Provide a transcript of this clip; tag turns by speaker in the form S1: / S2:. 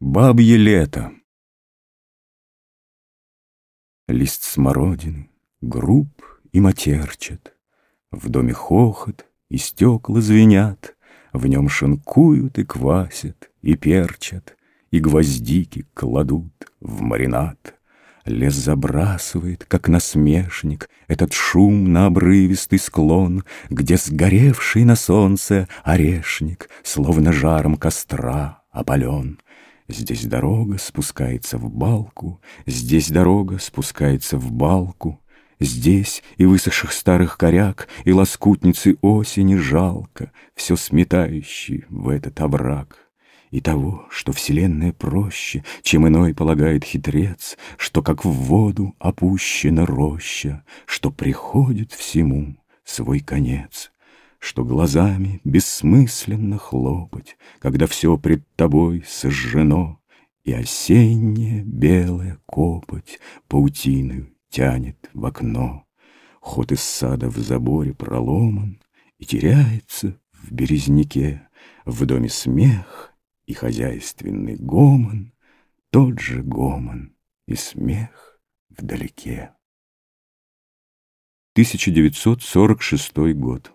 S1: Бабье лето. Лист смородины, груб и матерчат, В доме хохот и стекла звенят, В нем шинкуют и квасят, и перчат, И гвоздики кладут в маринад. Лес забрасывает, как насмешник, Этот шум на обрывистый склон, Где сгоревший на солнце орешник, Словно жаром костра опален. Здесь дорога спускается в балку, Здесь дорога спускается в балку, Здесь и высохших старых коряк, И лоскутницы осени жалко, Все сметающий в этот овраг. И того, что вселенная проще, Чем иной полагает хитрец, Что как в воду опущена роща, Что приходит всему свой конец что глазами бессмысленно хлопать, Когда все пред тобой сожжено, И осенняя белая копоть Паутиною тянет в окно. Ход из сада в заборе проломан И теряется в березняке, В доме смех и хозяйственный гомон, Тот же гомон и смех вдалеке. 1946 год.